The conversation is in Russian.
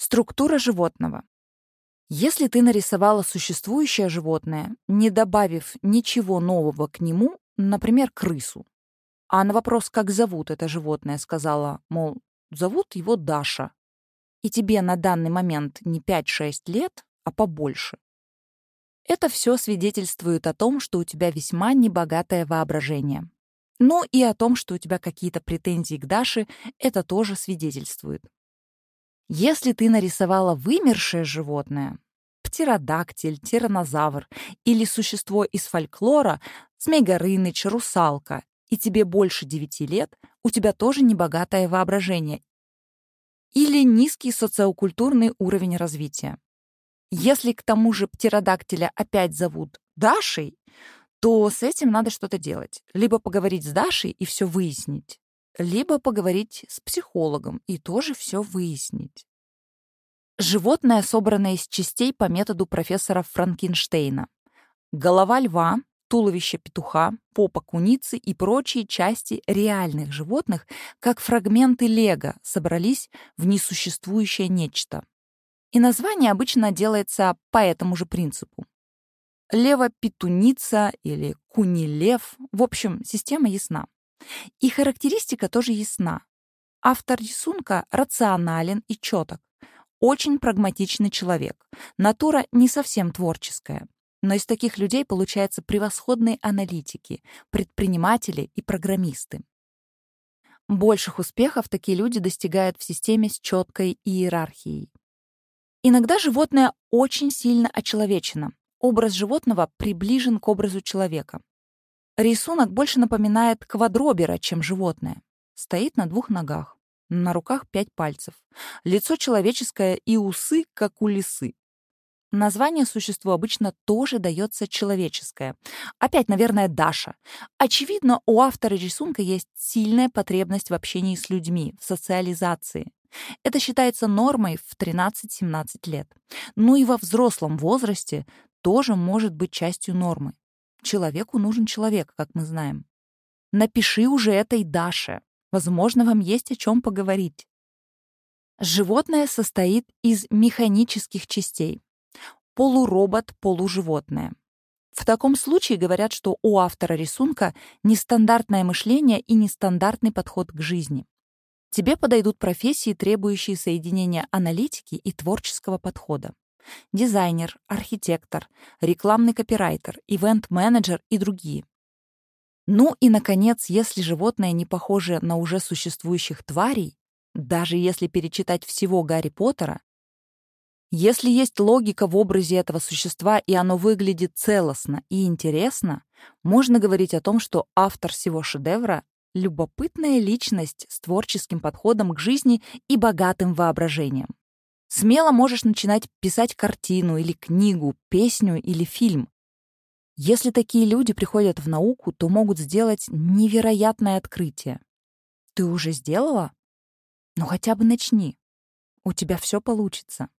Структура животного. Если ты нарисовала существующее животное, не добавив ничего нового к нему, например, крысу, а на вопрос, как зовут это животное, сказала, мол, зовут его Даша, и тебе на данный момент не 5-6 лет, а побольше. Это все свидетельствует о том, что у тебя весьма небогатое воображение. Ну и о том, что у тебя какие-то претензии к Даше, это тоже свидетельствует. Если ты нарисовала вымершее животное, птеродактиль, тиранозавр или существо из фольклора, Змей Горыныч, русалка, и тебе больше девяти лет, у тебя тоже небогатое воображение или низкий социокультурный уровень развития. Если к тому же птеродактиля опять зовут Дашей, то с этим надо что-то делать. Либо поговорить с Дашей и все выяснить, либо поговорить с психологом и тоже все выяснить. Животное, собранное из частей по методу профессора Франкенштейна. Голова льва, туловище петуха, попа куницы и прочие части реальных животных, как фрагменты лего, собрались в несуществующее нечто. И название обычно делается по этому же принципу. Лево-петуница или куни-лев. В общем, система ясна. И характеристика тоже ясна. Автор рисунка рационален и четок. Очень прагматичный человек. Натура не совсем творческая. Но из таких людей получаются превосходные аналитики, предприниматели и программисты. Больших успехов такие люди достигают в системе с четкой иерархией. Иногда животное очень сильно очеловечено. Образ животного приближен к образу человека. Рисунок больше напоминает квадробера, чем животное. Стоит на двух ногах. На руках пять пальцев. Лицо человеческое и усы, как у лисы. Название существу обычно тоже дается человеческое. Опять, наверное, Даша. Очевидно, у автора рисунка есть сильная потребность в общении с людьми, в социализации. Это считается нормой в 13-17 лет. Ну и во взрослом возрасте тоже может быть частью нормы. Человеку нужен человек, как мы знаем. Напиши уже этой Даше. Возможно, вам есть о чем поговорить. Животное состоит из механических частей. Полуробот, полуживотное. В таком случае говорят, что у автора рисунка нестандартное мышление и нестандартный подход к жизни. Тебе подойдут профессии, требующие соединения аналитики и творческого подхода дизайнер, архитектор, рекламный копирайтер, ивент-менеджер и другие. Ну и, наконец, если животное не похоже на уже существующих тварей, даже если перечитать всего Гарри Поттера, если есть логика в образе этого существа и оно выглядит целостно и интересно, можно говорить о том, что автор всего шедевра — любопытная личность с творческим подходом к жизни и богатым воображением. Смело можешь начинать писать картину или книгу, песню или фильм. Если такие люди приходят в науку, то могут сделать невероятное открытие. Ты уже сделала? Ну хотя бы начни. У тебя все получится.